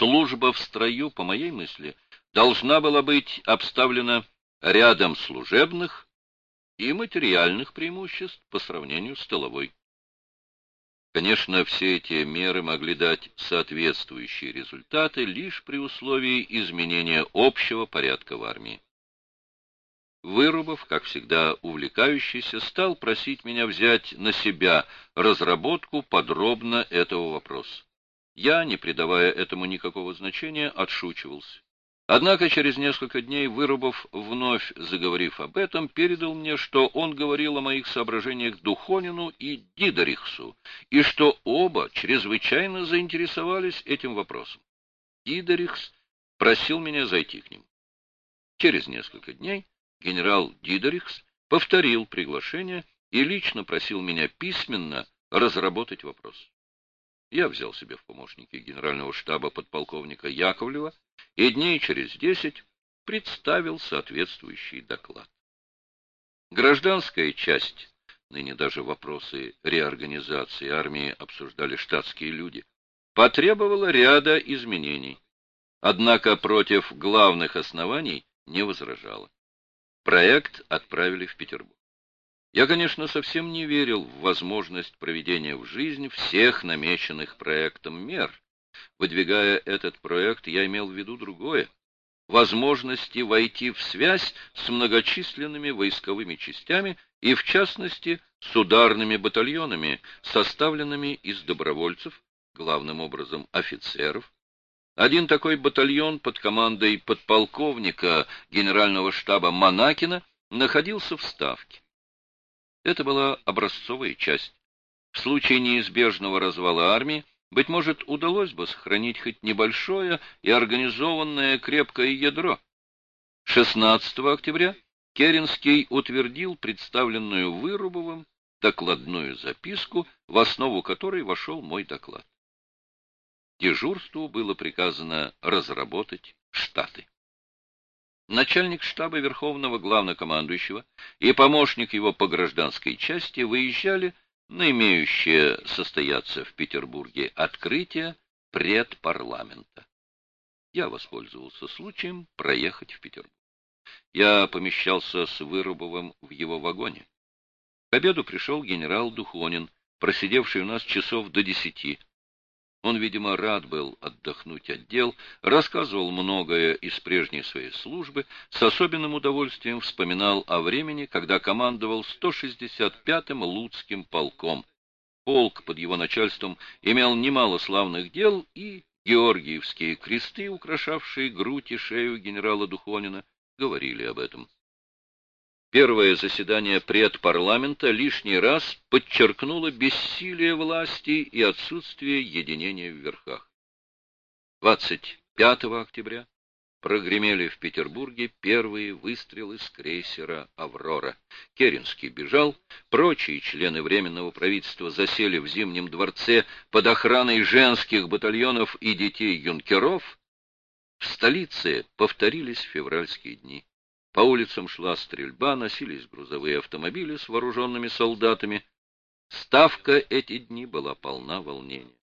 служба в строю, по моей мысли, должна была быть обставлена рядом служебных и материальных преимуществ по сравнению с тыловой. Конечно, все эти меры могли дать соответствующие результаты лишь при условии изменения общего порядка в армии. Вырубов, как всегда увлекающийся, стал просить меня взять на себя разработку подробно этого вопроса. Я, не придавая этому никакого значения, отшучивался. Однако через несколько дней Вырубов, вновь заговорив об этом, передал мне, что он говорил о моих соображениях Духонину и Дидерихсу, и что оба чрезвычайно заинтересовались этим вопросом. Дидерихс просил меня зайти к ним. Через несколько дней генерал Дидерихс повторил приглашение и лично просил меня письменно разработать вопрос. Я взял себе в помощники генерального штаба подполковника Яковлева и дней через десять представил соответствующий доклад. Гражданская часть, ныне даже вопросы реорганизации армии обсуждали штатские люди, потребовала ряда изменений, однако против главных оснований не возражала. Проект отправили в Петербург. Я, конечно, совсем не верил в возможность проведения в жизнь всех намеченных проектом мер. Выдвигая этот проект, я имел в виду другое — возможности войти в связь с многочисленными войсковыми частями и, в частности, с ударными батальонами, составленными из добровольцев, главным образом офицеров, один такой батальон под командой подполковника генерального штаба Монакина находился в Ставке. Это была образцовая часть. В случае неизбежного развала армии, быть может, удалось бы сохранить хоть небольшое и организованное крепкое ядро. 16 октября Керенский утвердил представленную Вырубовым докладную записку, в основу которой вошел мой доклад дежурству было приказано разработать штаты. Начальник штаба Верховного Главнокомандующего и помощник его по гражданской части выезжали на имеющее состояться в Петербурге открытие предпарламента. Я воспользовался случаем проехать в Петербург. Я помещался с Вырубовым в его вагоне. К обеду пришел генерал Духонин, просидевший у нас часов до десяти, он, видимо, рад был отдохнуть от дел, рассказывал многое из прежней своей службы, с особенным удовольствием вспоминал о времени, когда командовал 165-м Луцким полком. Полк под его начальством имел немало славных дел, и георгиевские кресты, украшавшие грудь и шею генерала Духонина, говорили об этом. Первое заседание предпарламента лишний раз подчеркнуло бессилие власти и отсутствие единения в верхах. 25 октября прогремели в Петербурге первые выстрелы с крейсера «Аврора». Керенский бежал, прочие члены Временного правительства засели в Зимнем дворце под охраной женских батальонов и детей юнкеров. В столице повторились февральские дни. По улицам шла стрельба, носились грузовые автомобили с вооруженными солдатами. Ставка эти дни была полна волнения.